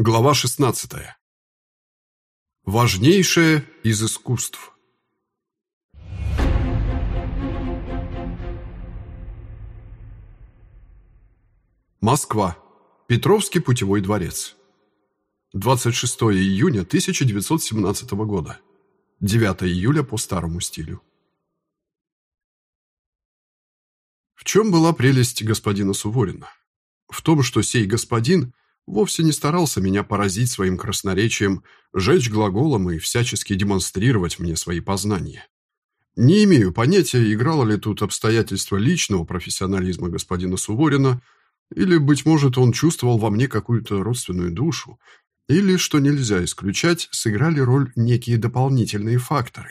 Глава 16. Важнейшее из искусств. Москва. Петровский путевой дворец. 26 июня 1917 года. 9 июля по старому стилю. В чем была прелесть господина Суворина? В том, что сей господин – вовсе не старался меня поразить своим красноречием, жечь глаголом и всячески демонстрировать мне свои познания. Не имею понятия, играло ли тут обстоятельство личного профессионализма господина Суворина, или, быть может, он чувствовал во мне какую-то родственную душу, или, что нельзя исключать, сыграли роль некие дополнительные факторы.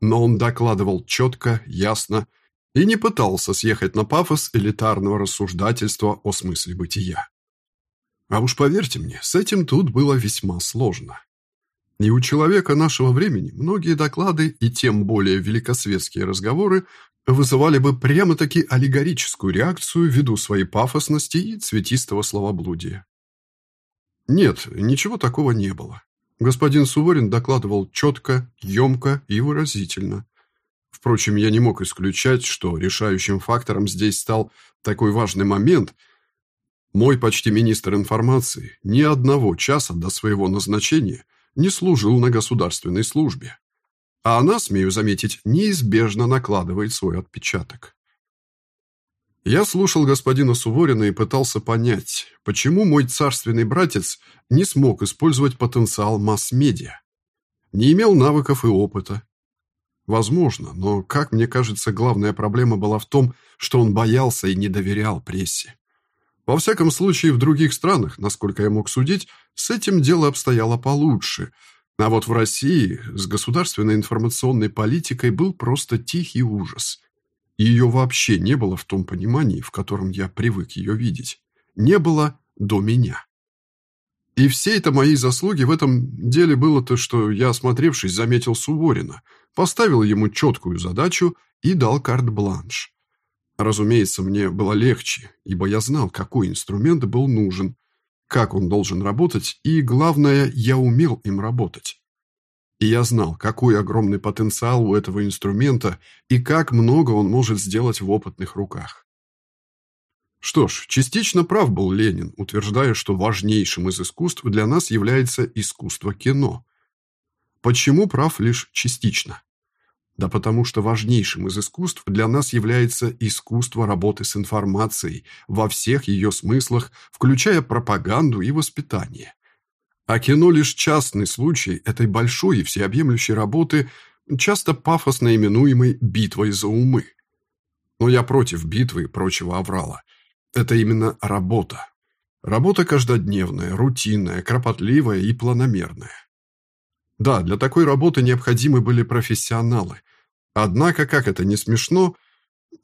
Но он докладывал четко, ясно и не пытался съехать на пафос элитарного рассуждательства о смысле бытия. А уж поверьте мне, с этим тут было весьма сложно. И у человека нашего времени многие доклады и тем более великосветские разговоры вызывали бы прямо-таки аллегорическую реакцию ввиду своей пафосности и цветистого словоблудия. Нет, ничего такого не было. Господин Суворин докладывал четко, емко и выразительно. Впрочем, я не мог исключать, что решающим фактором здесь стал такой важный момент – мой почти министр информации ни одного часа до своего назначения не служил на государственной службе. А она, смею заметить, неизбежно накладывает свой отпечаток. Я слушал господина Суворина и пытался понять, почему мой царственный братец не смог использовать потенциал масс-медиа. Не имел навыков и опыта. Возможно, но, как мне кажется, главная проблема была в том, что он боялся и не доверял прессе. Во всяком случае, в других странах, насколько я мог судить, с этим дело обстояло получше. А вот в России с государственной информационной политикой был просто тихий ужас. Ее вообще не было в том понимании, в котором я привык ее видеть. Не было до меня. И все это мои заслуги в этом деле было то, что я, осмотревшись, заметил Суворина, поставил ему четкую задачу и дал карт-бланш. Разумеется, мне было легче, ибо я знал, какой инструмент был нужен, как он должен работать, и, главное, я умел им работать. И я знал, какой огромный потенциал у этого инструмента и как много он может сделать в опытных руках. Что ж, частично прав был Ленин, утверждая, что важнейшим из искусств для нас является искусство кино. Почему прав лишь частично? Да потому что важнейшим из искусств для нас является искусство работы с информацией во всех ее смыслах, включая пропаганду и воспитание. А кино лишь частный случай этой большой и всеобъемлющей работы, часто пафосно именуемой «битвой за умы». Но я против битвы и прочего аврала. Это именно работа. Работа каждодневная, рутинная, кропотливая и планомерная. Да, для такой работы необходимы были профессионалы. Однако, как это не смешно,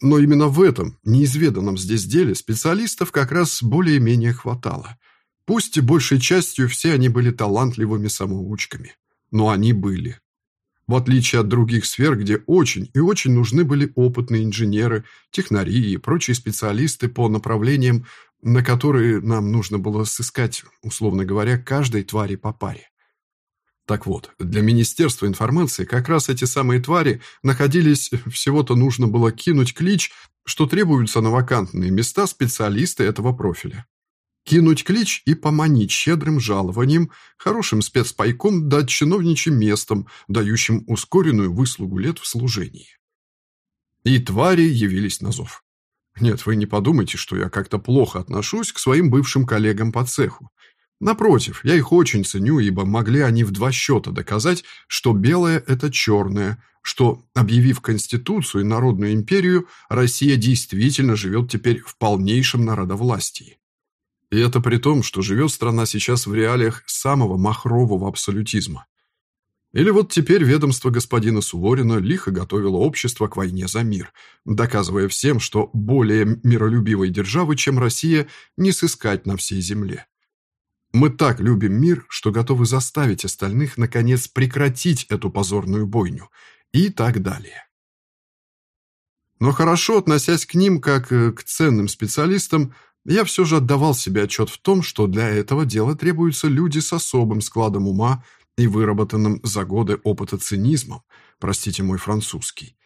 но именно в этом, неизведанном здесь деле, специалистов как раз более-менее хватало. Пусть и большей частью все они были талантливыми самоучками, но они были. В отличие от других сфер, где очень и очень нужны были опытные инженеры, технари и прочие специалисты по направлениям, на которые нам нужно было сыскать, условно говоря, каждой твари по паре. Так вот, для Министерства информации как раз эти самые твари находились, всего-то нужно было кинуть клич, что требуются на вакантные места специалисты этого профиля. Кинуть клич и поманить щедрым жалованием, хорошим спецпайком да чиновничьим местом, дающим ускоренную выслугу лет в служении. И твари явились на зов. Нет, вы не подумайте, что я как-то плохо отношусь к своим бывшим коллегам по цеху. Напротив, я их очень ценю, ибо могли они в два счета доказать, что белое – это черное, что, объявив Конституцию и Народную империю, Россия действительно живет теперь в полнейшем народовластии. И это при том, что живет страна сейчас в реалиях самого махрового абсолютизма. Или вот теперь ведомство господина Суворина лихо готовило общество к войне за мир, доказывая всем, что более миролюбивой державы, чем Россия, не сыскать на всей земле. Мы так любим мир, что готовы заставить остальных, наконец, прекратить эту позорную бойню. И так далее. Но хорошо относясь к ним как э, к ценным специалистам, я все же отдавал себе отчет в том, что для этого дела требуются люди с особым складом ума и выработанным за годы опыта цинизмом, простите мой французский.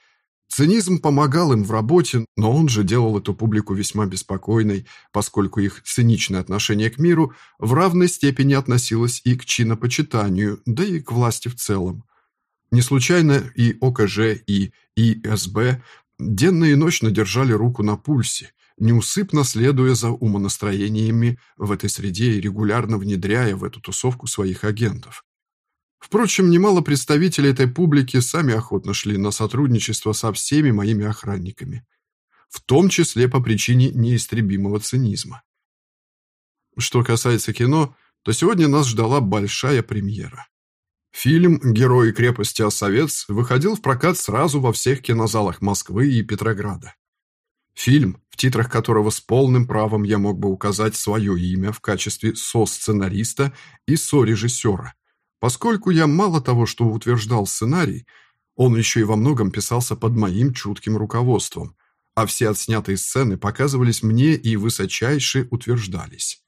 Цинизм помогал им в работе, но он же делал эту публику весьма беспокойной, поскольку их циничное отношение к миру в равной степени относилось и к чинопочитанию, да и к власти в целом. Не случайно и ОКЖ, и ИСБ денно и ночно держали руку на пульсе, неусыпно следуя за умонастроениями в этой среде и регулярно внедряя в эту тусовку своих агентов. Впрочем, немало представителей этой публики сами охотно шли на сотрудничество со всеми моими охранниками, в том числе по причине неистребимого цинизма. Что касается кино, то сегодня нас ждала большая премьера. Фильм «Герои крепости Осовец» выходил в прокат сразу во всех кинозалах Москвы и Петрограда. Фильм, в титрах которого с полным правом я мог бы указать свое имя в качестве со-сценариста и со-режиссера, Поскольку я мало того, что утверждал сценарий, он еще и во многом писался под моим чутким руководством, а все отснятые сцены показывались мне и высочайше утверждались.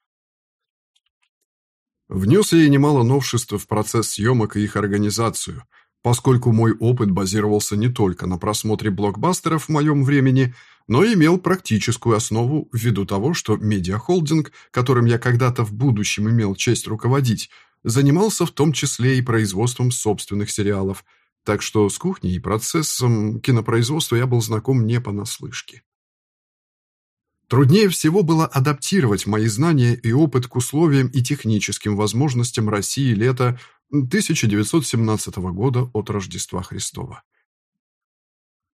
Внес я и немало новшеств в процесс съемок и их организацию, поскольку мой опыт базировался не только на просмотре блокбастеров в моем времени, но имел практическую основу ввиду того, что медиахолдинг, которым я когда-то в будущем имел честь руководить, занимался в том числе и производством собственных сериалов, так что с кухней и процессом кинопроизводства я был знаком не понаслышке. Труднее всего было адаптировать мои знания и опыт к условиям и техническим возможностям России лета 1917 года от Рождества Христова.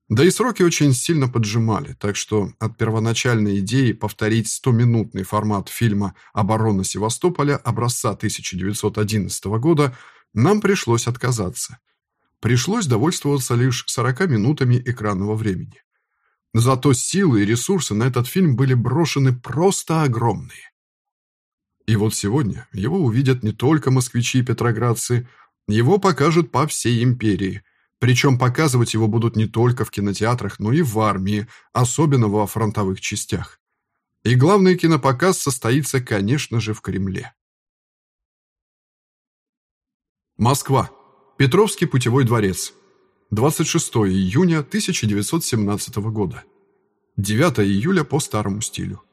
Да и сроки очень сильно поджимали, так что от первоначальной идеи повторить 100-минутный формат фильма «Оборона Севастополя» образца 1911 года нам пришлось отказаться. Пришлось довольствоваться лишь 40 минутами экранного времени. Зато силы и ресурсы на этот фильм были брошены просто огромные. И вот сегодня его увидят не только москвичи и петроградцы, его покажут по всей империи – причем показывать его будут не только в кинотеатрах, но и в армии, особенно во фронтовых частях. И главный кинопоказ состоится, конечно же, в Кремле. Москва. Петровский путевой дворец. 26 июня 1917 года. 9 июля по старому стилю.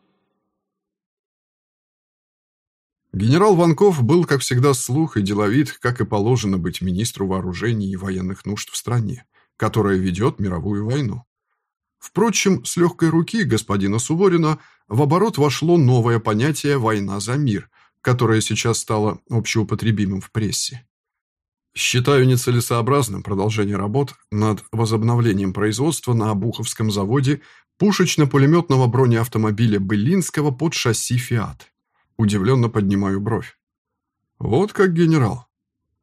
Генерал Ванков был, как всегда, слух и деловит, как и положено быть министру вооружений и военных нужд в стране, которая ведет мировую войну. Впрочем, с легкой руки господина Суворина в оборот вошло новое понятие «война за мир», которое сейчас стало общеупотребимым в прессе. Считаю нецелесообразным продолжение работ над возобновлением производства на Обуховском заводе пушечно-пулеметного бронеавтомобиля Былинского под шасси «Фиат». Удивленно поднимаю бровь. Вот как генерал.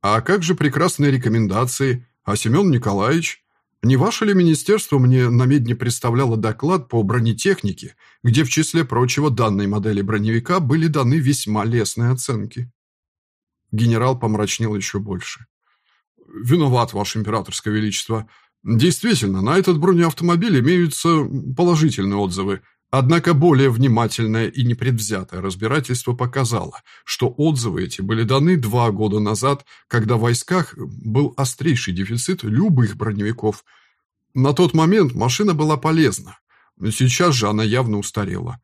А как же прекрасные рекомендации? А Семен Николаевич? Не ваше ли министерство мне на медне представляло доклад по бронетехнике, где в числе прочего данной модели броневика были даны весьма лестные оценки? Генерал помрачнел еще больше. «Виноват, Ваше Императорское Величество. Действительно, на этот бронеавтомобиль имеются положительные отзывы, Однако более внимательное и непредвзятое разбирательство показало, что отзывы эти были даны два года назад, когда в войсках был острейший дефицит любых броневиков. На тот момент машина была полезна, сейчас же она явно устарела.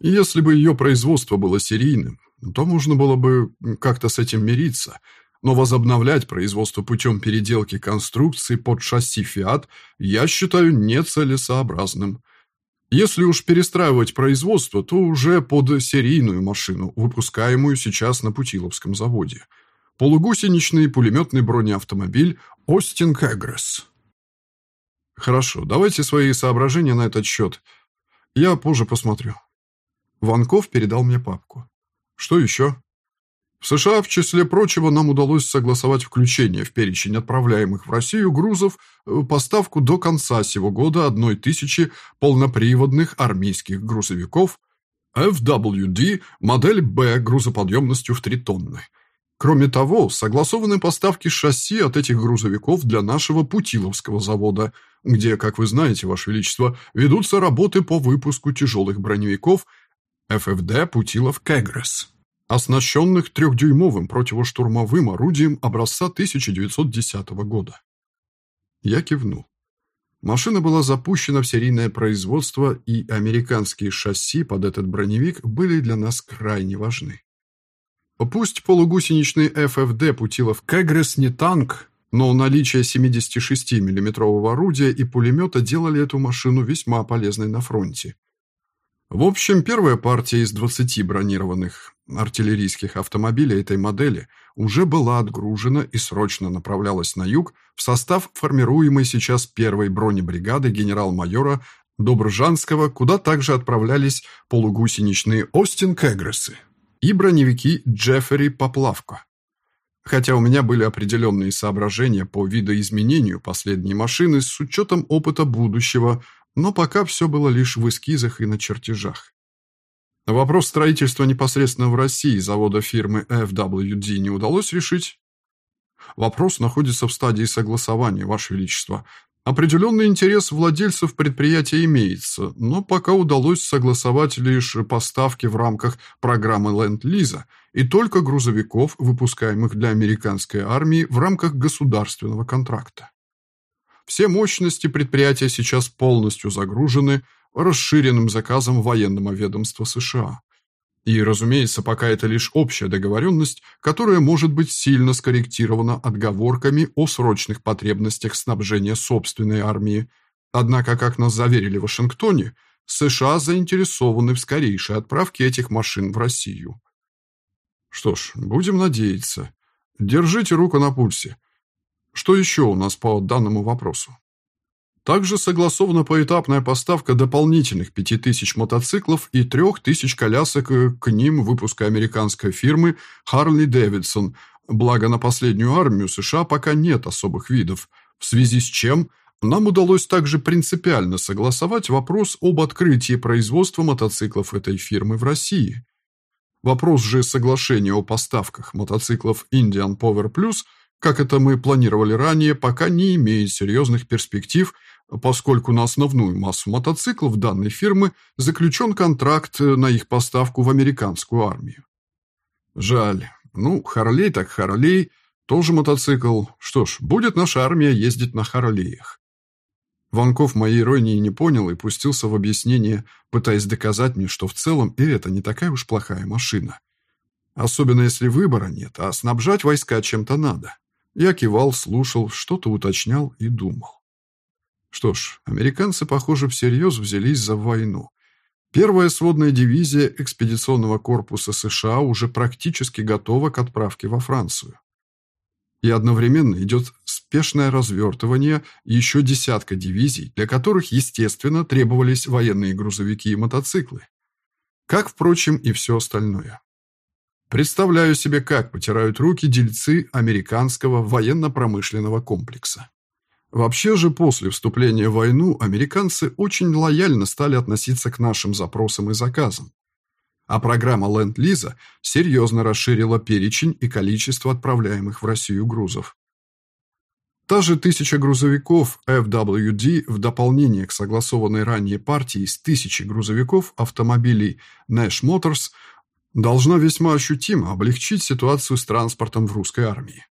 если бы ее производство было серийным, то можно было бы как-то с этим мириться, но возобновлять производство путем переделки конструкции под шасси «Фиат» я считаю нецелесообразным. Если уж перестраивать производство, то уже под серийную машину, выпускаемую сейчас на Путиловском заводе. Полугусеничный пулеметный бронеавтомобиль «Остин Кэгресс». Хорошо, давайте свои соображения на этот счет. Я позже посмотрю. Ванков передал мне папку. Что еще? В США, в числе прочего, нам удалось согласовать включение в перечень отправляемых в Россию грузов э, поставку до конца сего года одной тысячи полноприводных армейских грузовиков FWD модель B грузоподъемностью в 3 тонны. Кроме того, согласованы поставки шасси от этих грузовиков для нашего Путиловского завода, где, как вы знаете, Ваше Величество, ведутся работы по выпуску тяжелых броневиков ФФД Путилов Кегрес, оснащенных трехдюймовым противоштурмовым орудием образца 1910 года. Я кивнул. Машина была запущена в серийное производство, и американские шасси под этот броневик были для нас крайне важны. Пусть полугусеничный ФФД Путилов Кегрес не танк, но наличие 76 миллиметрового орудия и пулемета делали эту машину весьма полезной на фронте. В общем, первая партия из 20 бронированных артиллерийских автомобилей этой модели уже была отгружена и срочно направлялась на юг в состав формируемой сейчас первой бронебригады генерал-майора Добржанского, куда также отправлялись полугусеничные Остин Кэгресы и броневики Джеффери Поплавко. Хотя у меня были определенные соображения по видоизменению последней машины с учетом опыта будущего, но пока все было лишь в эскизах и на чертежах. Вопрос строительства непосредственно в России завода фирмы FWD не удалось решить. Вопрос находится в стадии согласования, Ваше Величество. Определенный интерес владельцев предприятия имеется, но пока удалось согласовать лишь поставки в рамках программы Ленд-Лиза и только грузовиков, выпускаемых для американской армии в рамках государственного контракта. Все мощности предприятия сейчас полностью загружены расширенным заказом военного ведомства США. И, разумеется, пока это лишь общая договоренность, которая может быть сильно скорректирована отговорками о срочных потребностях снабжения собственной армии. Однако, как нас заверили в Вашингтоне, США заинтересованы в скорейшей отправке этих машин в Россию. Что ж, будем надеяться. Держите руку на пульсе. Что еще у нас по данному вопросу? Также согласована поэтапная поставка дополнительных 5000 мотоциклов и 3000 колясок э, к ним выпуска американской фирмы Harley Davidson, благо на последнюю армию США пока нет особых видов, в связи с чем нам удалось также принципиально согласовать вопрос об открытии производства мотоциклов этой фирмы в России. Вопрос же соглашения о поставках мотоциклов Indian Power Plus – как это мы планировали ранее, пока не имеет серьезных перспектив, поскольку на основную массу мотоциклов данной фирмы заключен контракт на их поставку в американскую армию. Жаль. Ну, Харлей так Харлей, тоже мотоцикл. Что ж, будет наша армия ездить на Харлеях. Ванков моей иронии не понял и пустился в объяснение, пытаясь доказать мне, что в целом и это не такая уж плохая машина. Особенно если выбора нет, а снабжать войска чем-то надо. Я кивал, слушал, что-то уточнял и думал. Что ж, американцы, похоже, всерьез взялись за войну. Первая сводная дивизия экспедиционного корпуса США уже практически готова к отправке во Францию. И одновременно идет спешное развертывание еще десятка дивизий, для которых, естественно, требовались военные грузовики и мотоциклы. Как, впрочем, и все остальное. Представляю себе, как потирают руки дельцы американского военно-промышленного комплекса. Вообще же после вступления в войну американцы очень лояльно стали относиться к нашим запросам и заказам. А программа Ленд-Лиза серьезно расширила перечень и количество отправляемых в Россию грузов. Та же тысяча грузовиков FWD в дополнение к согласованной ранее партии из тысячи грузовиков автомобилей Nash Motors – должно весьма ощутимо облегчить ситуацию с транспортом в русской армии.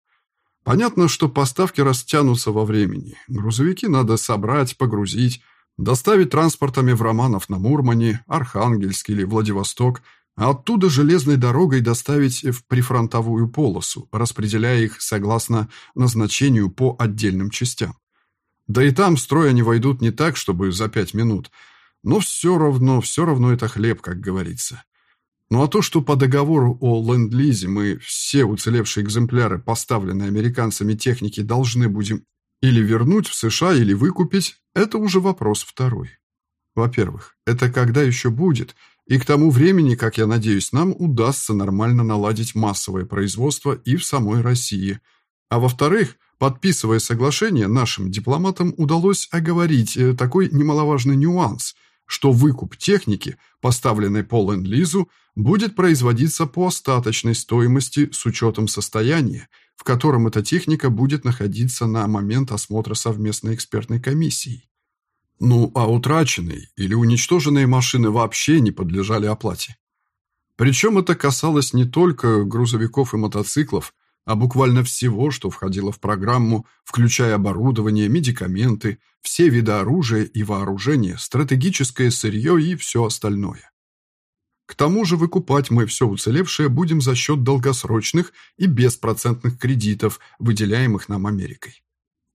Понятно, что поставки растянутся во времени. Грузовики надо собрать, погрузить, доставить транспортами в Романов на Мурмане, Архангельск или Владивосток, а оттуда железной дорогой доставить в прифронтовую полосу, распределяя их согласно назначению по отдельным частям. Да и там в строй они войдут не так, чтобы за пять минут, но все равно, все равно это хлеб, как говорится. Ну а то, что по договору о ленд-лизе мы все уцелевшие экземпляры поставленной американцами техники должны будем или вернуть в США, или выкупить, это уже вопрос второй. Во-первых, это когда еще будет, и к тому времени, как я надеюсь, нам удастся нормально наладить массовое производство и в самой России. А во-вторых, подписывая соглашение, нашим дипломатам удалось оговорить э, такой немаловажный нюанс – что выкуп техники, поставленной по ленд-лизу, будет производиться по остаточной стоимости с учетом состояния, в котором эта техника будет находиться на момент осмотра совместной экспертной комиссии. Ну, а утраченные или уничтоженные машины вообще не подлежали оплате. Причем это касалось не только грузовиков и мотоциклов, а буквально всего, что входило в программу, включая оборудование, медикаменты, все виды оружия и вооружения, стратегическое сырье и все остальное. К тому же выкупать мы все уцелевшее будем за счет долгосрочных и беспроцентных кредитов, выделяемых нам Америкой.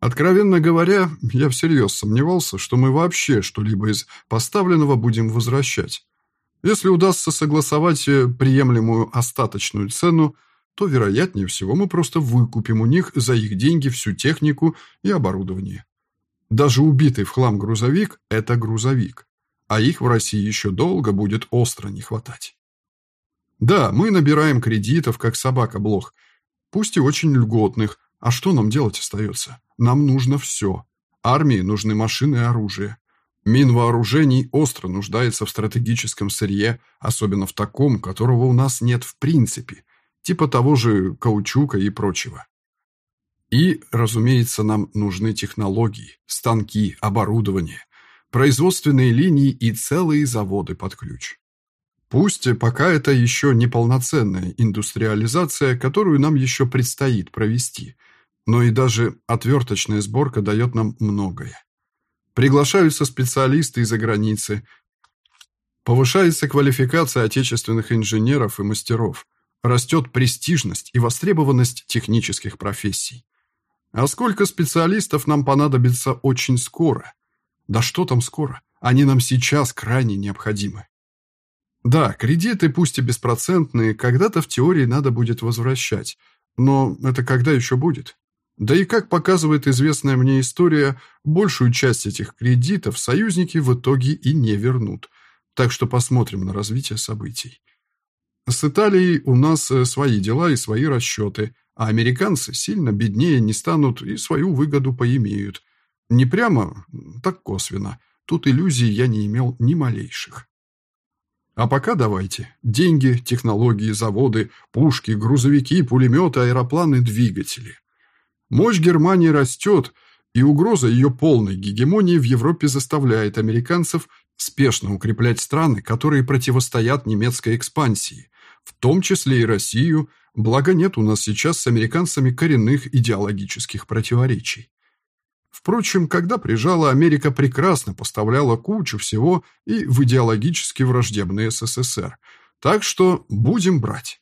Откровенно говоря, я всерьез сомневался, что мы вообще что-либо из поставленного будем возвращать. Если удастся согласовать э, приемлемую остаточную цену, то, вероятнее всего, мы просто выкупим у них за их деньги всю технику и оборудование. Даже убитый в хлам грузовик – это грузовик, а их в России еще долго будет остро не хватать. Да, мы набираем кредитов, как собака-блох, пусть и очень льготных, а что нам делать остается? Нам нужно все. Армии нужны машины и оружие. Минвооружений остро нуждается в стратегическом сырье, особенно в таком, которого у нас нет в принципе, типа того же каучука и прочего. И, разумеется, нам нужны технологии, станки, оборудование, производственные линии и целые заводы под ключ. Пусть пока это еще не полноценная индустриализация, которую нам еще предстоит провести, но и даже отверточная сборка дает нам многое. Приглашаются специалисты из-за границы, повышается квалификация отечественных инженеров и мастеров, растет престижность и востребованность технических профессий. А сколько специалистов нам понадобится очень скоро? Да что там скоро? Они нам сейчас крайне необходимы. Да, кредиты, пусть и беспроцентные, когда-то в теории надо будет возвращать. Но это когда еще будет? Да и как показывает известная мне история, большую часть этих кредитов союзники в итоге и не вернут. Так что посмотрим на развитие событий. С Италией у нас э, свои дела и свои расчеты, а американцы сильно беднее не станут и свою выгоду поимеют. Не прямо, так косвенно. Тут иллюзий я не имел ни малейших. А пока давайте. Деньги, технологии, заводы, пушки, грузовики, пулеметы, аэропланы, двигатели. Мощь Германии растет, и угроза ее полной гегемонии в Европе заставляет американцев спешно укреплять страны, которые противостоят немецкой экспансии, в том числе и Россию, благо нет у нас сейчас с американцами коренных идеологических противоречий. Впрочем, когда прижала, Америка прекрасно поставляла кучу всего и в идеологически враждебный СССР. Так что будем брать.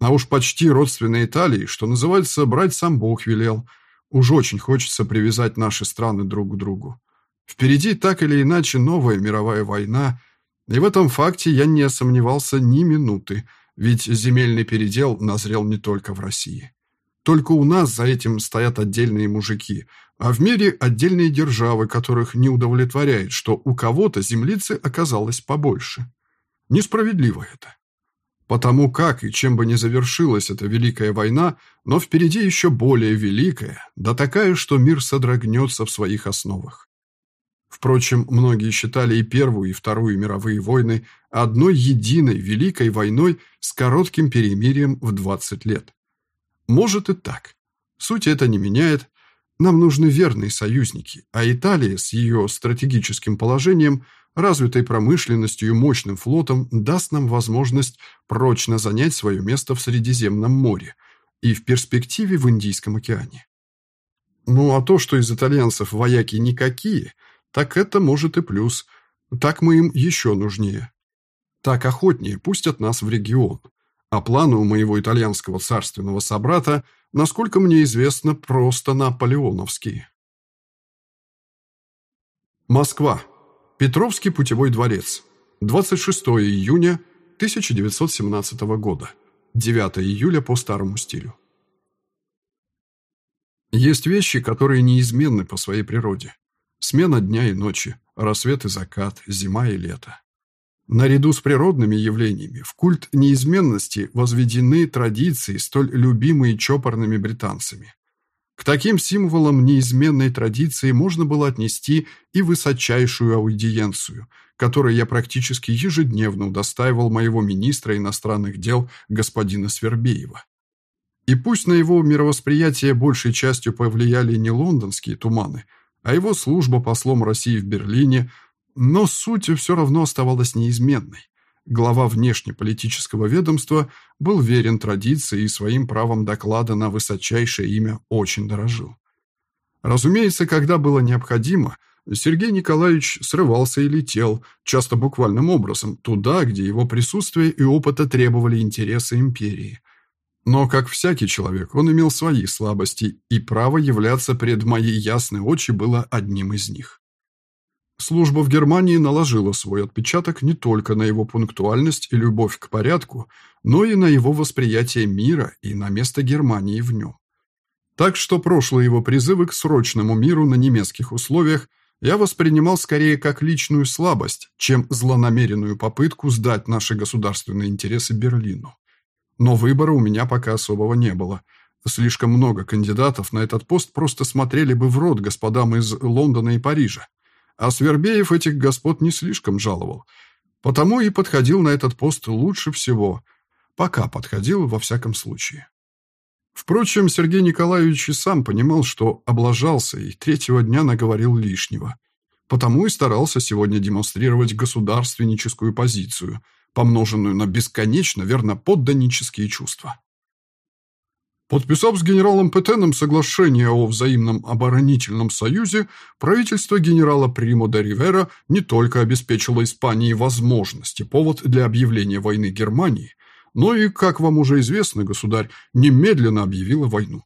А уж почти родственной Италии, что называется, брать сам Бог велел. Уж очень хочется привязать наши страны друг к другу. Впереди так или иначе новая мировая война – и в этом факте я не сомневался ни минуты, ведь земельный передел назрел не только в России. Только у нас за этим стоят отдельные мужики, а в мире отдельные державы, которых не удовлетворяет, что у кого-то землицы оказалось побольше. Несправедливо это. Потому как и чем бы ни завершилась эта великая война, но впереди еще более великая, да такая, что мир содрогнется в своих основах. Впрочем, многие считали и Первую, и Вторую мировые войны одной единой Великой войной с коротким перемирием в 20 лет. Может и так. Суть это не меняет. Нам нужны верные союзники, а Италия с ее стратегическим положением, развитой промышленностью и мощным флотом даст нам возможность прочно занять свое место в Средиземном море и в перспективе в Индийском океане. Ну а то, что из итальянцев вояки никакие – так это может и плюс. Так мы им еще нужнее. Так охотнее пустят нас в регион. А планы у моего итальянского царственного собрата, насколько мне известно, просто наполеоновские. Москва. Петровский путевой дворец. 26 июня 1917 года. 9 июля по старому стилю. Есть вещи, которые неизменны по своей природе. Смена дня и ночи, рассвет и закат, зима и лето. Наряду с природными явлениями в культ неизменности возведены традиции, столь любимые чопорными британцами. К таким символам неизменной традиции можно было отнести и высочайшую аудиенцию, которой я практически ежедневно удостаивал моего министра иностранных дел господина Свербеева. И пусть на его мировосприятие большей частью повлияли не лондонские туманы – а его служба послом России в Берлине, но суть все равно оставалась неизменной. глава внешнеполитического ведомства, был верен традиции и своим правом доклада на высочайшее имя очень дорожил. Разумеется, когда было необходимо, Сергей Николаевич срывался и летел, часто буквальным образом, туда, где его присутствие и опыта требовали интересы империи. Но, как всякий человек, он имел свои слабости, и право являться пред мои ясные очи было одним из них. Служба в Германии наложила свой отпечаток не только на его пунктуальность и любовь к порядку, но и на его восприятие мира и на место Германии в нем. Так что прошлые его призывы к срочному миру на немецких условиях я воспринимал скорее как личную слабость, чем злонамеренную попытку сдать наши государственные интересы Берлину. Но выбора у меня пока особого не было. Слишком много кандидатов на этот пост просто смотрели бы в рот господам из Лондона и Парижа. А Свербеев этих господ не слишком жаловал. Потому и подходил на этот пост лучше всего. Пока подходил, во всяком случае. Впрочем, Сергей Николаевич и сам понимал, что облажался и третьего дня наговорил лишнего. Потому и старался сегодня демонстрировать государственническую позицию, помноженную на бесконечно верноподданнические чувства. Подписав с генералом Петеном соглашение о взаимном оборонительном союзе, правительство генерала Примо де Ривера не только обеспечило Испании возможности, повод для объявления войны Германии, но и, как вам уже известно, государь, немедленно объявила войну.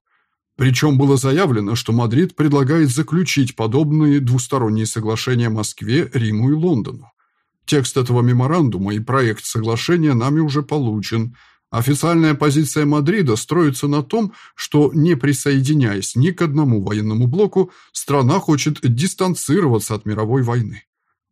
Причем было заявлено, что Мадрид предлагает заключить подобные двусторонние соглашения Москве, Риму и Лондону. Текст этого меморандума и проект соглашения нами уже получен. Официальная позиция Мадрида строится на том, что, не присоединяясь ни к одному военному блоку, страна хочет дистанцироваться от мировой войны.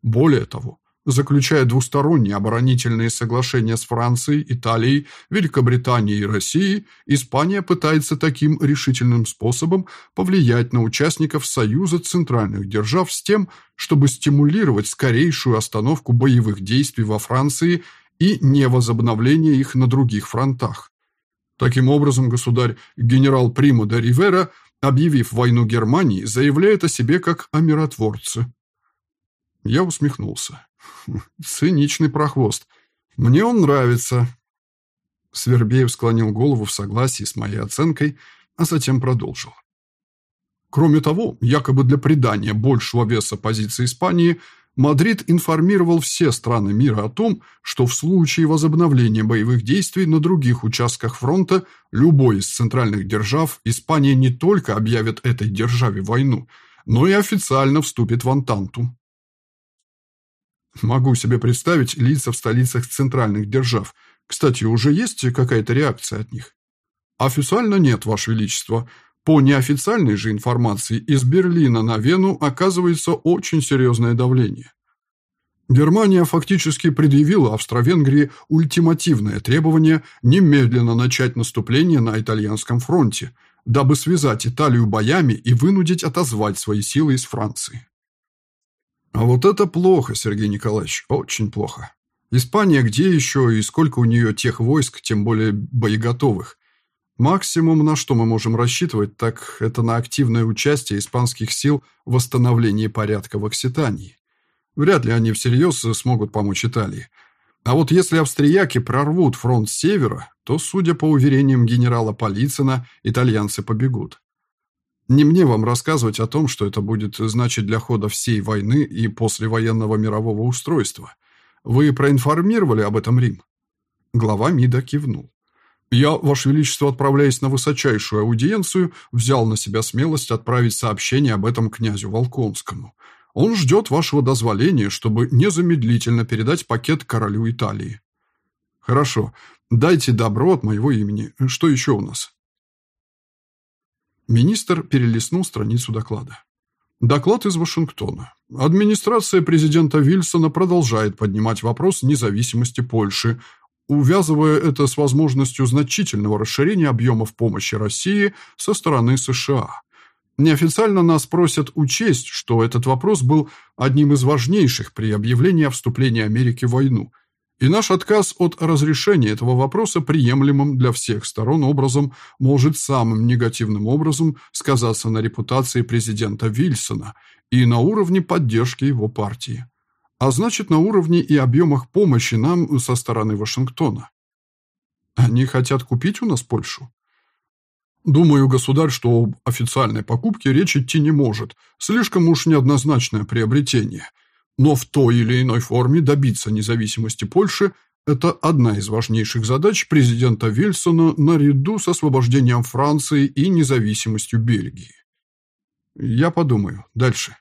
Более того, заключая двусторонние оборонительные соглашения с Францией, Италией, Великобританией и Россией, Испания пытается таким решительным способом повлиять на участников Союза центральных держав с тем, чтобы стимулировать скорейшую остановку боевых действий во Франции и невозобновление их на других фронтах. Таким образом, государь генерал Примо де Ривера, объявив войну Германии, заявляет о себе как о миротворце. Я усмехнулся. Циничный прохвост. Мне он нравится. Свербеев склонил голову в согласии с моей оценкой, а затем продолжил. Кроме того, якобы для придания большего веса позиции Испании, Мадрид информировал все страны мира о том, что в случае возобновления боевых действий на других участках фронта любой из центральных держав Испания не только объявит этой державе войну, но и официально вступит в Антанту. Могу себе представить лица в столицах центральных держав. Кстати, уже есть какая-то реакция от них? Официально нет, Ваше Величество. По неофициальной же информации, из Берлина на Вену оказывается очень серьезное давление. Германия фактически предъявила Австро-Венгрии ультимативное требование немедленно начать наступление на итальянском фронте, дабы связать Италию боями и вынудить отозвать свои силы из Франции. А вот это плохо, Сергей Николаевич, очень плохо. Испания где еще и сколько у нее тех войск, тем более боеготовых? Максимум, на что мы можем рассчитывать, так это на активное участие испанских сил в восстановлении порядка в Окситании. Вряд ли они всерьез смогут помочь Италии. А вот если австрияки прорвут фронт с севера, то, судя по уверениям генерала Полицына, итальянцы побегут. Не мне вам рассказывать о том, что это будет значить для хода всей войны и послевоенного мирового устройства. Вы проинформировали об этом Рим?» Глава МИДа кивнул. «Я, Ваше Величество, отправляясь на высочайшую аудиенцию, взял на себя смелость отправить сообщение об этом князю Волконскому. Он ждет вашего дозволения, чтобы незамедлительно передать пакет королю Италии». «Хорошо. Дайте добро от моего имени. Что еще у нас?» Министр перелистнул страницу доклада. Доклад из Вашингтона. Администрация президента Вильсона продолжает поднимать вопрос независимости Польши, увязывая это с возможностью значительного расширения объемов помощи России со стороны США. Неофициально нас просят учесть, что этот вопрос был одним из важнейших при объявлении о вступлении Америки в войну – и наш отказ от разрешения этого вопроса приемлемым для всех сторон образом может самым негативным образом сказаться на репутации президента Вильсона и на уровне поддержки его партии. а значит, на уровне и объемах помощи нам со стороны Вашингтона. Они хотят купить у нас Польшу? Думаю, государь, что об официальной покупке речь идти не может. Слишком уж неоднозначное приобретение. Но в той или иной форме добиться независимости Польши – это одна из важнейших задач президента Вильсона наряду с освобождением Франции и независимостью Бельгии. Я подумаю. Дальше.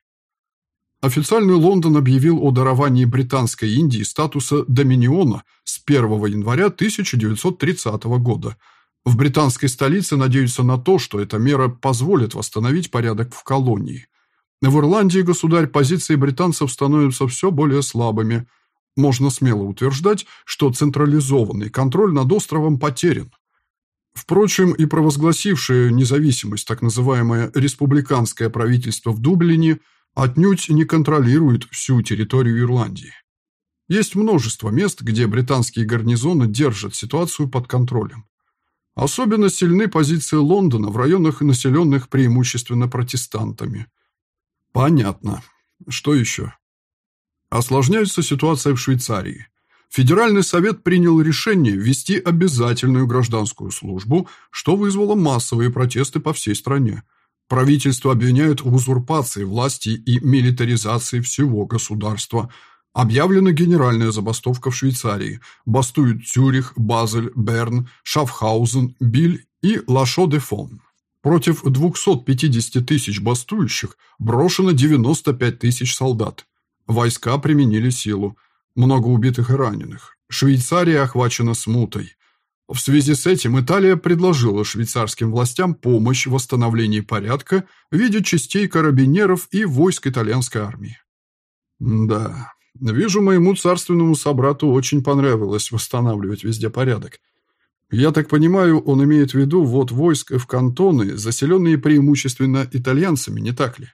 Официальный Лондон объявил о даровании Британской Индии статуса доминиона с 1 января 1930 года. В британской столице надеются на то, что эта мера позволит восстановить порядок в колонии. В Ирландии, государь, позиции британцев становятся все более слабыми. Можно смело утверждать, что централизованный контроль над островом потерян. Впрочем, и провозгласившее независимость так называемое республиканское правительство в Дублине – отнюдь не контролирует всю территорию Ирландии. Есть множество мест, где британские гарнизоны держат ситуацию под контролем. Особенно сильны позиции Лондона в районах, населенных преимущественно протестантами. Понятно. Что еще? Осложняется ситуация в Швейцарии. Федеральный совет принял решение ввести обязательную гражданскую службу, что вызвало массовые протесты по всей стране. Правительство обвиняют в узурпации власти и милитаризации всего государства. Объявлена генеральная забастовка в Швейцарии. Бастуют Цюрих, Базель, Берн, Шафхаузен, Биль и Лашо-де-Фон. Против 250 тысяч бастующих брошено 95 тысяч солдат. Войска применили силу. Много убитых и раненых. Швейцария охвачена смутой. В связи с этим Италия предложила швейцарским властям помощь в восстановлении порядка в виде частей карабинеров и войск итальянской армии. Да, вижу, моему царственному собрату очень понравилось восстанавливать везде порядок. Я так понимаю, он имеет в виду ввод войск в кантоны, заселенные преимущественно итальянцами, не так ли?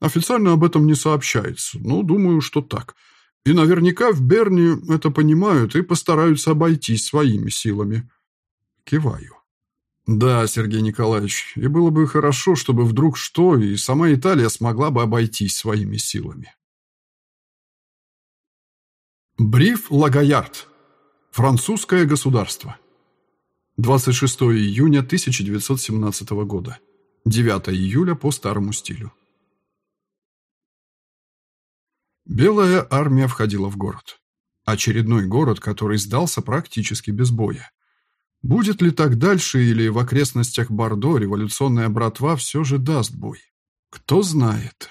Официально об этом не сообщается, но думаю, что так – и наверняка в Берне это понимают и постараются обойтись своими силами. Киваю. Да, Сергей Николаевич, и было бы хорошо, чтобы вдруг что, и сама Италия смогла бы обойтись своими силами. Бриф Лагаярд. Французское государство. 26 июня 1917 года. 9 июля по старому стилю. Белая армия входила в город. Очередной город, который сдался практически без боя. Будет ли так дальше или в окрестностях Бордо революционная братва все же даст бой? Кто знает.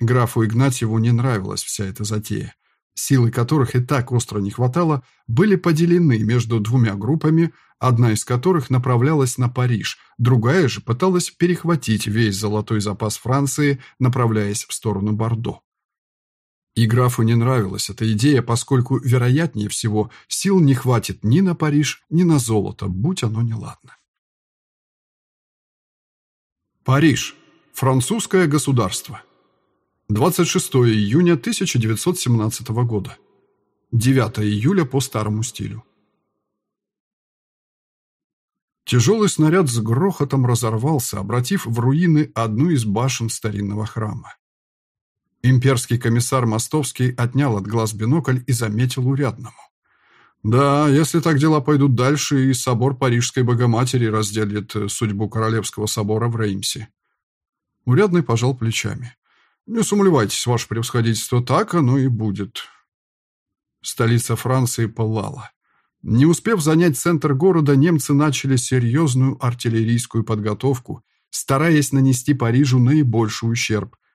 Графу Игнатьеву не нравилась вся эта затея. Силы которых и так остро не хватало, были поделены между двумя группами, одна из которых направлялась на Париж, другая же пыталась перехватить весь золотой запас Франции, направляясь в сторону Бордо. И графу не нравилась эта идея, поскольку, вероятнее всего, сил не хватит ни на Париж, ни на золото, будь оно неладно. Париж. Французское государство. 26 июня 1917 года. 9 июля по старому стилю. Тяжелый снаряд с грохотом разорвался, обратив в руины одну из башен старинного храма. Имперский комиссар Мостовский отнял от глаз бинокль и заметил урядному. «Да, если так дела пойдут дальше, и собор Парижской Богоматери разделит судьбу Королевского собора в Реймсе». Урядный пожал плечами. «Не сумлевайтесь, ваше превосходительство, так оно и будет». Столица Франции пылала. Не успев занять центр города, немцы начали серьезную артиллерийскую подготовку, стараясь нанести Парижу наибольший ущерб –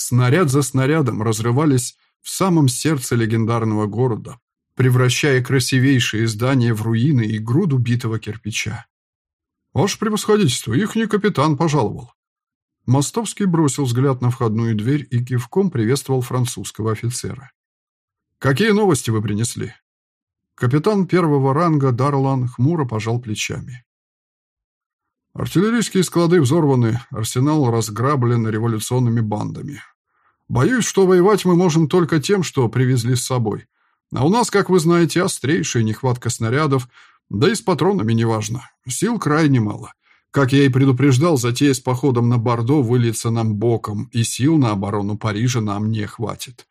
Снаряд за снарядом разрывались в самом сердце легендарного города, превращая красивейшие здания в руины и груду битого кирпича. «Ваше превосходительство, ихний капитан пожаловал». Мостовский бросил взгляд на входную дверь и кивком приветствовал французского офицера. «Какие новости вы принесли?» Капитан первого ранга Дарлан хмуро пожал плечами. Артиллерийские склады взорваны, арсенал разграблен революционными бандами. Боюсь, что воевать мы можем только тем, что привезли с собой. А у нас, как вы знаете, острейшая нехватка снарядов, да и с патронами неважно. Сил крайне мало. Как я и предупреждал, затея с походом на Бордо выльется нам боком, и сил на оборону Парижа нам не хватит.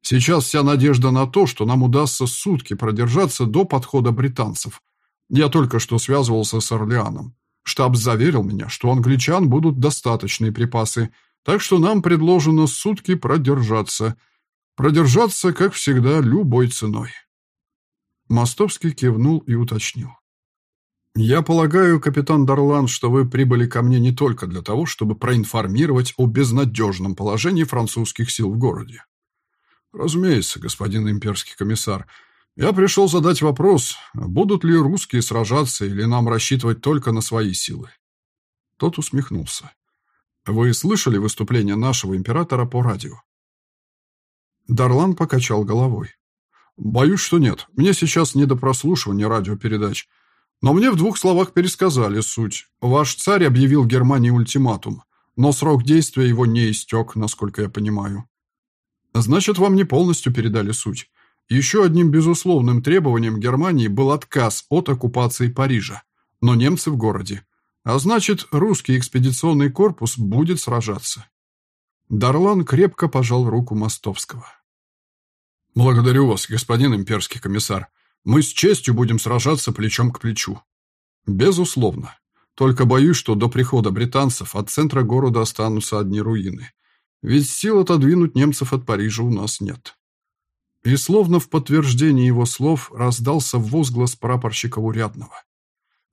Сейчас вся надежда на то, что нам удастся сутки продержаться до подхода британцев. Я только что связывался с Орлеаном. Штаб заверил меня, что у англичан будут достаточные припасы, так что нам предложено сутки продержаться. Продержаться, как всегда, любой ценой. Мостовский кивнул и уточнил. «Я полагаю, капитан Дарлан, что вы прибыли ко мне не только для того, чтобы проинформировать о безнадежном положении французских сил в городе. Разумеется, господин имперский комиссар. Я пришел задать вопрос, будут ли русские сражаться или нам рассчитывать только на свои силы. Тот усмехнулся. Вы слышали выступление нашего императора по радио? Дарлан покачал головой. Боюсь, что нет. Мне сейчас не до прослушивания радиопередач. Но мне в двух словах пересказали суть. Ваш царь объявил Германии ультиматум, но срок действия его не истек, насколько я понимаю. Значит, вам не полностью передали суть. Еще одним безусловным требованием Германии был отказ от оккупации Парижа, но немцы в городе. А значит, русский экспедиционный корпус будет сражаться. Дарлан крепко пожал руку Мостовского. «Благодарю вас, господин имперский комиссар. Мы с честью будем сражаться плечом к плечу». «Безусловно. Только боюсь, что до прихода британцев от центра города останутся одни руины. Ведь сил отодвинуть немцев от Парижа у нас нет». И словно в подтверждение его слов раздался возглас прапорщика Урядного.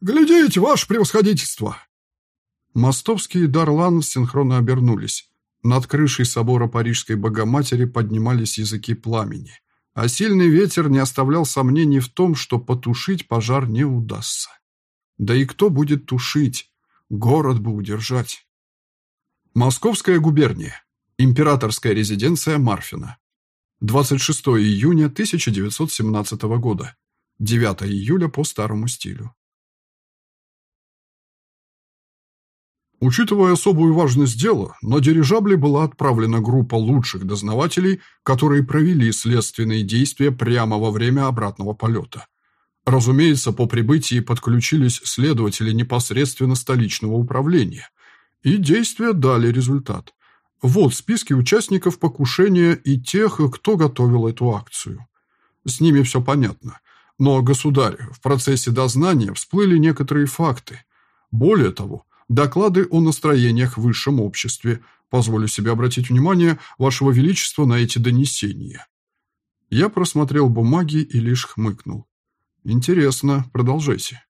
«Глядите, ваше превосходительство!» Мостовский и Дарлан синхронно обернулись. Над крышей собора Парижской Богоматери поднимались языки пламени, а сильный ветер не оставлял сомнений в том, что потушить пожар не удастся. Да и кто будет тушить? Город бы удержать. Московская губерния. Императорская резиденция Марфина. 26 июня 1917 года. 9 июля по старому стилю. Учитывая особую важность дела, на дирижабле была отправлена группа лучших дознавателей, которые провели следственные действия прямо во время обратного полета. Разумеется, по прибытии подключились следователи непосредственно столичного управления. И действия дали результат. Вот списки участников покушения и тех, кто готовил эту акцию. С ними все понятно. Но, государь, в процессе дознания всплыли некоторые факты. Более того, доклады о настроениях в высшем обществе. Позволю себе обратить внимание Вашего Величества на эти донесения. Я просмотрел бумаги и лишь хмыкнул. Интересно, продолжайте.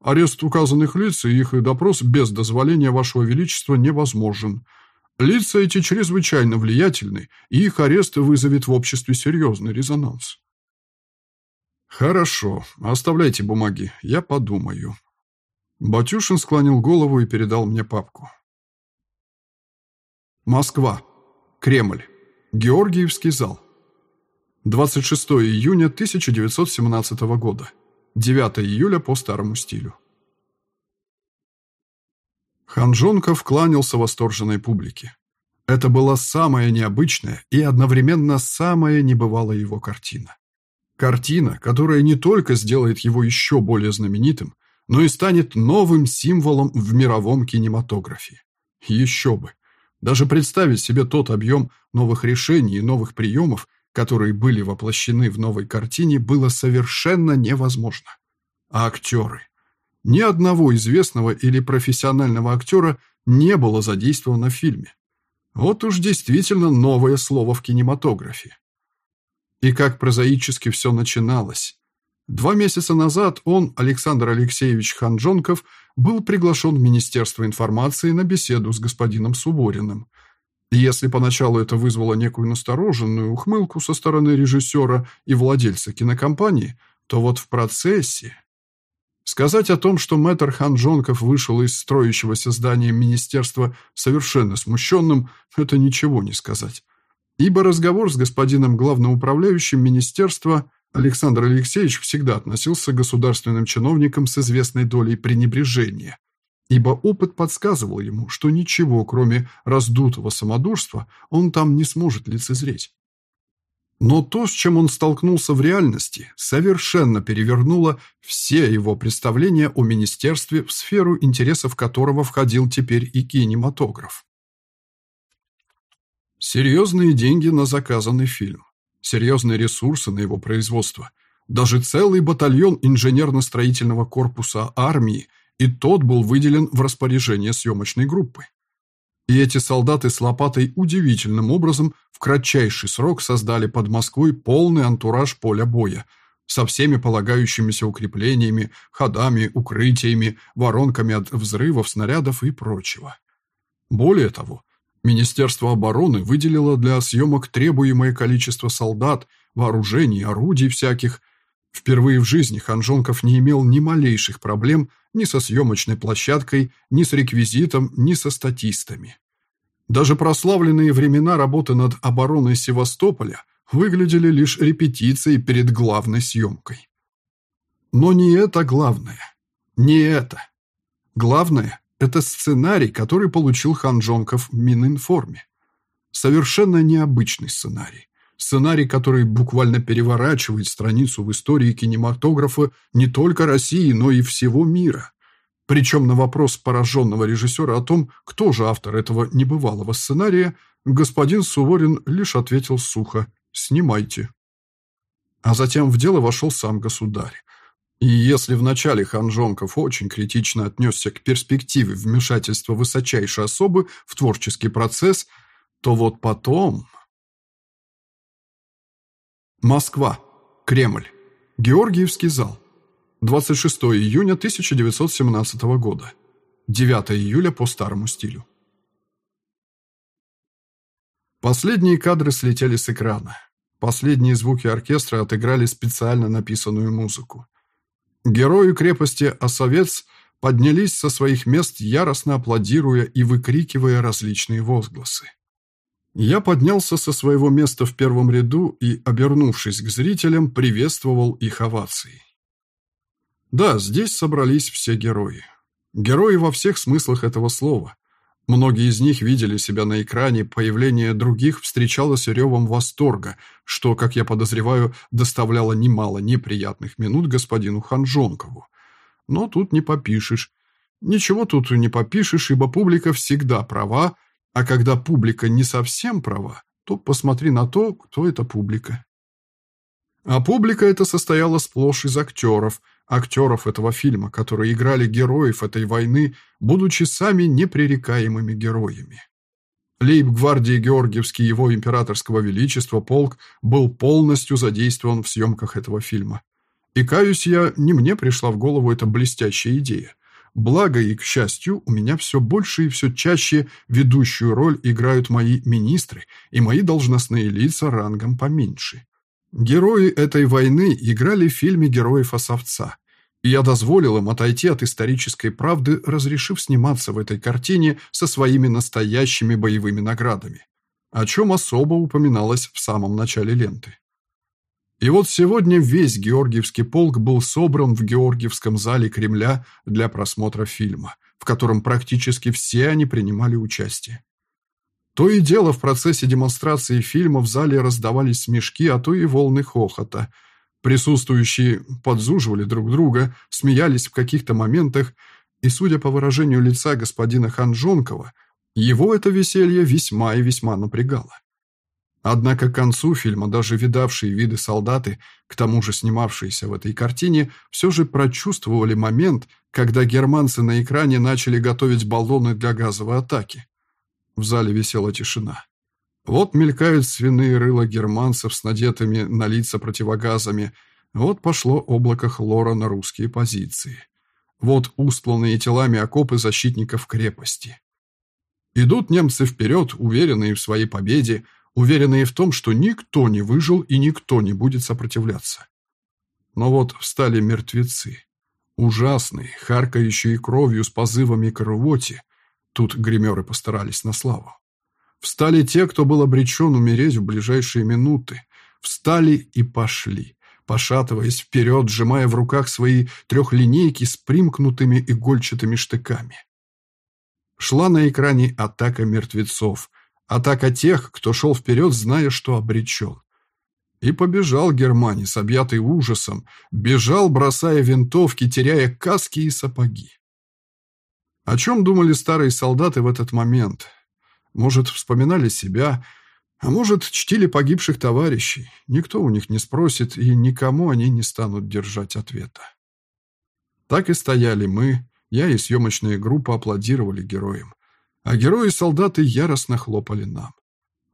Арест указанных лиц и их допрос без дозволения Вашего Величества невозможен. Лица эти чрезвычайно влиятельны, и их арест вызовет в обществе серьезный резонанс. Хорошо, оставляйте бумаги, я подумаю. Батюшин склонил голову и передал мне папку. Москва. Кремль. Георгиевский зал. 26 июня 1917 года. 9 июля по старому стилю. Ханжонков кланялся восторженной публике. Это была самая необычная и одновременно самая небывалая его картина. Картина, которая не только сделает его еще более знаменитым, но и станет новым символом в мировом кинематографе. Еще бы! Даже представить себе тот объем новых решений и новых приемов, которые были воплощены в новой картине, было совершенно невозможно. А актеры? Ни одного известного или профессионального актера не было задействовано в фильме. Вот уж действительно новое слово в кинематографе. И как прозаически все начиналось. Два месяца назад он, Александр Алексеевич Ханжонков, был приглашен в Министерство информации на беседу с господином Сувориным. если поначалу это вызвало некую настороженную ухмылку со стороны режиссера и владельца кинокомпании, то вот в процессе... Сказать о том, что мэтр Ханжонков вышел из строящегося здания министерства совершенно смущенным, это ничего не сказать. Ибо разговор с господином главным управляющим министерства Александр Алексеевич всегда относился к государственным чиновникам с известной долей пренебрежения, ибо опыт подсказывал ему, что ничего, кроме раздутого самодурства, он там не сможет лицезреть. Но то, с чем он столкнулся в реальности, совершенно перевернуло все его представления о министерстве, в сферу интересов которого входил теперь и кинематограф. Серьезные деньги на заказанный фильм. Серьезные ресурсы на его производство. Даже целый батальон инженерно-строительного корпуса армии, и тот был выделен в распоряжение съемочной группы. И эти солдаты с лопатой удивительным образом в кратчайший срок создали под Москвой полный антураж поля боя – со всеми полагающимися укреплениями, ходами, укрытиями, воронками от взрывов, снарядов и прочего. Более того, Министерство обороны выделило для съемок требуемое количество солдат, вооружений, орудий всяких. Впервые в жизни Ханжонков не имел ни малейших проблем ни со съемочной площадкой, ни с реквизитом, ни со статистами. Даже прославленные времена работы над обороной Севастополя – выглядели лишь репетицией перед главной съемкой. Но не это главное. Не это. Главное – это сценарий, который получил Ханжонков в Мининформе. Совершенно необычный сценарий. Сценарий, который буквально переворачивает страницу в истории кинематографа не только России, но и всего мира. Причем на вопрос пораженного режиссера о том, кто же автор этого небывалого сценария, господин Суворин лишь ответил сухо Снимайте. А затем в дело вошел сам государь. И если вначале Ханжонков очень критично отнесся к перспективе вмешательства высочайшей особы в творческий процесс, то вот потом... Москва. Кремль. Георгиевский зал. 26 июня 1917 года. 9 июля по старому стилю. Последние кадры слетели с экрана. Последние звуки оркестра отыграли специально написанную музыку. Герои крепости Осовец поднялись со своих мест, яростно аплодируя и выкрикивая различные возгласы. Я поднялся со своего места в первом ряду и, обернувшись к зрителям, приветствовал их овацией. Да, здесь собрались все герои. Герои во всех смыслах этого слова. Многие из них видели себя на экране, появление других встречалось ревом восторга, что, как я подозреваю, доставляло немало неприятных минут господину Ханжонкову. Но тут не попишешь. Ничего тут не попишешь, ибо публика всегда права, а когда публика не совсем права, то посмотри на то, кто эта публика. А публика эта состояла сплошь из актеров – актеров этого фильма, которые играли героев этой войны, будучи сами непререкаемыми героями. Лейб-гвардии Георгиевский его императорского величества полк был полностью задействован в съемках этого фильма. И, каюсь я, не мне пришла в голову эта блестящая идея. Благо и, к счастью, у меня все больше и все чаще ведущую роль играют мои министры и мои должностные лица рангом поменьше. Герои этой войны играли в фильме «Героев Осовца», я дозволил им отойти от исторической правды, разрешив сниматься в этой картине со своими настоящими боевыми наградами, о чем особо упоминалось в самом начале ленты. И вот сегодня весь Георгиевский полк был собран в Георгиевском зале Кремля для просмотра фильма, в котором практически все они принимали участие. То и дело в процессе демонстрации фильма в зале раздавались смешки, а то и волны хохота. Присутствующие подзуживали друг друга, смеялись в каких-то моментах, и, судя по выражению лица господина Ханжонкова, его это веселье весьма и весьма напрягало. Однако к концу фильма даже видавшие виды солдаты, к тому же снимавшиеся в этой картине, все же прочувствовали момент, когда германцы на экране начали готовить баллоны для газовой атаки. В зале висела тишина. Вот мелькают свиные рыла германцев с надетыми на лица противогазами. Вот пошло облако хлора на русские позиции. Вот устланные телами окопы защитников крепости. Идут немцы вперед, уверенные в своей победе, уверенные в том, что никто не выжил и никто не будет сопротивляться. Но вот встали мертвецы. Ужасные, харкающие кровью с позывами к рвоте, Тут гримеры постарались на славу. Встали те, кто был обречен умереть в ближайшие минуты. Встали и пошли, пошатываясь вперед, сжимая в руках свои трехлинейки с примкнутыми игольчатыми штыками. Шла на экране атака мертвецов, атака тех, кто шел вперед, зная, что обречен. И побежал Германис, объятый ужасом, бежал, бросая винтовки, теряя каски и сапоги. О чем думали старые солдаты в этот момент? Может, вспоминали себя? А может, чтили погибших товарищей. Никто у них не спросит, и никому они не станут держать ответа. Так и стояли мы, я и съемочная группа аплодировали героям. А герои-солдаты яростно хлопали нам.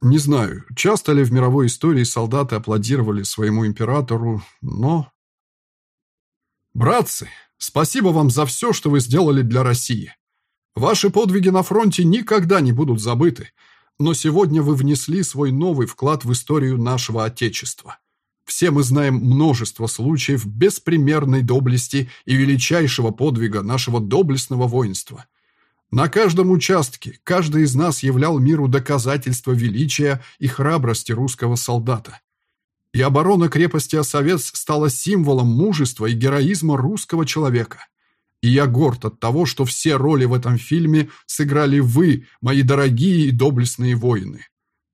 Не знаю, часто ли в мировой истории солдаты аплодировали своему императору, но... Братцы, спасибо вам за все, что вы сделали для России. Ваши подвиги на фронте никогда не будут забыты, но сегодня вы внесли свой новый вклад в историю нашего Отечества. Все мы знаем множество случаев беспримерной доблести и величайшего подвига нашего доблестного воинства. На каждом участке каждый из нас являл миру доказательство величия и храбрости русского солдата. И оборона крепости Осовец стала символом мужества и героизма русского человека. И я горд от того, что все роли в этом фильме сыграли вы, мои дорогие и доблестные воины.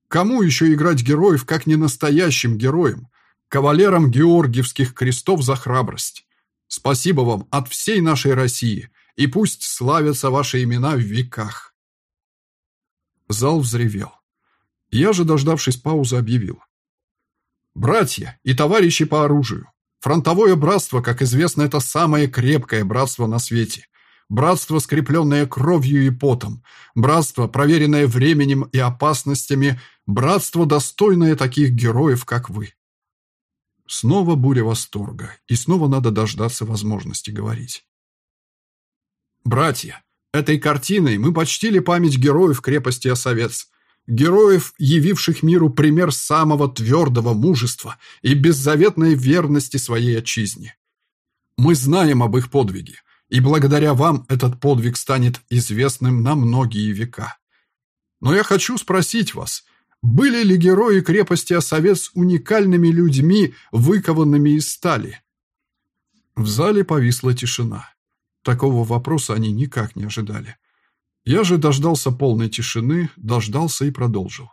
Кому еще играть героев, как не настоящим героям, кавалерам Георгиевских крестов за храбрость? Спасибо вам от всей нашей России, и пусть славятся ваши имена в веках. Зал взревел. Я же, дождавшись паузы, объявил. Братья и товарищи по оружию, Фронтовое братство, как известно, это самое крепкое братство на свете. Братство, скрепленное кровью и потом. Братство, проверенное временем и опасностями. Братство, достойное таких героев, как вы. Снова буря восторга, и снова надо дождаться возможности говорить. Братья, этой картиной мы почтили память героев крепости Осовец – героев, явивших миру пример самого твердого мужества и беззаветной верности своей отчизне. Мы знаем об их подвиге, и благодаря вам этот подвиг станет известным на многие века. Но я хочу спросить вас, были ли герои крепости Осовец уникальными людьми, выкованными из стали? В зале повисла тишина. Такого вопроса они никак не ожидали. Я же дождался полной тишины, дождался и продолжил.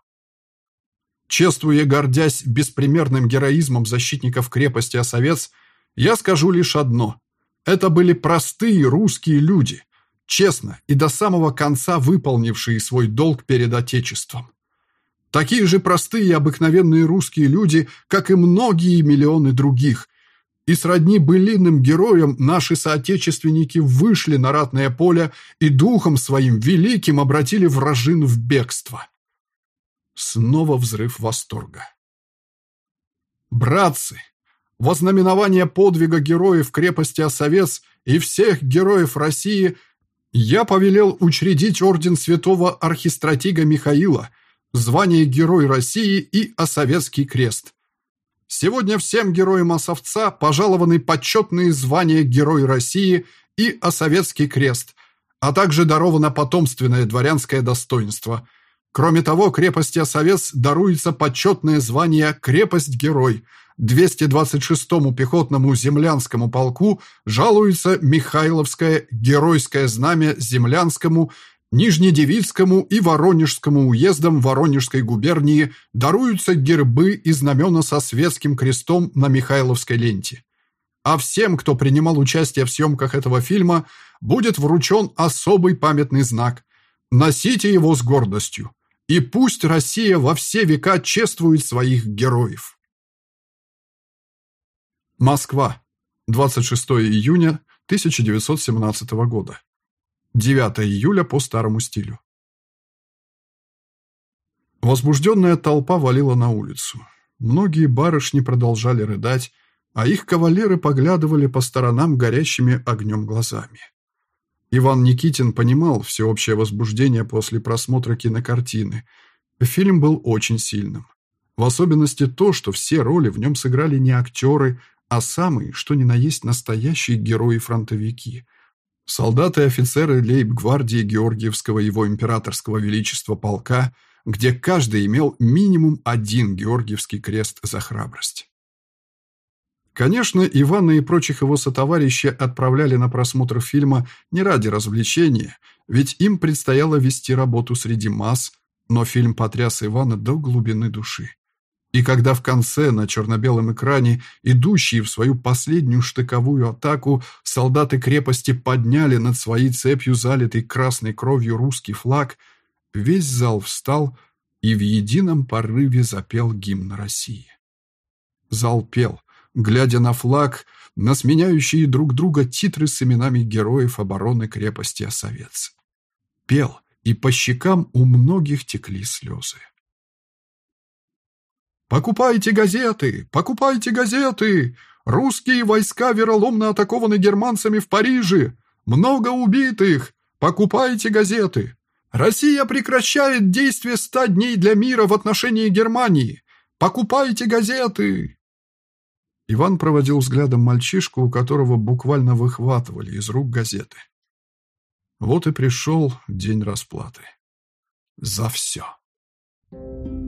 Чествуя, гордясь беспримерным героизмом защитников крепости Осовец, я скажу лишь одно. Это были простые русские люди, честно и до самого конца выполнившие свой долг перед Отечеством. Такие же простые и обыкновенные русские люди, как и многие миллионы других, и сродни былинным героям наши соотечественники вышли на ратное поле и духом своим великим обратили вражин в бегство. Снова взрыв восторга. Братцы, во знаменование подвига героев крепости Осовец и всех героев России я повелел учредить орден святого архистратига Михаила, звание Герой России и Осоветский крест. Сегодня всем героям Осовца пожалованы почетные звания Герой России и Осоветский крест, а также даровано потомственное дворянское достоинство. Кроме того, крепости Осовец даруется почетное звание «Крепость-герой», 226-му пехотному землянскому полку жалуется Михайловское геройское знамя землянскому Нижнедевицкому и Воронежскому уездам Воронежской губернии даруются гербы и знамена со светским крестом на Михайловской ленте. А всем, кто принимал участие в съемках этого фильма, будет вручен особый памятный знак. Носите его с гордостью. И пусть Россия во все века чествует своих героев. Москва. 26 июня 1917 года. 9 июля по старому стилю. Возбужденная толпа валила на улицу. Многие барышни продолжали рыдать, а их кавалеры поглядывали по сторонам горящими огнем глазами. Иван Никитин понимал всеобщее возбуждение после просмотра кинокартины. Фильм был очень сильным. В особенности то, что все роли в нем сыграли не актеры, а самые, что ни на есть, настоящие герои-фронтовики – солдаты и офицеры лейб-гвардии Георгиевского его императорского величества полка, где каждый имел минимум один Георгиевский крест за храбрость. Конечно, Ивана и прочих его сотоварищей отправляли на просмотр фильма не ради развлечения, ведь им предстояло вести работу среди масс, но фильм потряс Ивана до глубины души. И когда в конце на черно-белом экране, идущие в свою последнюю штыковую атаку, солдаты крепости подняли над своей цепью залитый красной кровью русский флаг, весь зал встал и в едином порыве запел гимн России. Зал пел, глядя на флаг, на сменяющие друг друга титры с именами героев обороны крепости Осовец. Пел, и по щекам у многих текли слезы. «Покупайте газеты! Покупайте газеты! Русские войска вероломно атакованы германцами в Париже! Много убитых! Покупайте газеты! Россия прекращает действие ста дней для мира в отношении Германии! Покупайте газеты!» Иван проводил взглядом мальчишку, у которого буквально выхватывали из рук газеты. Вот и пришел день расплаты. За все. Thank you.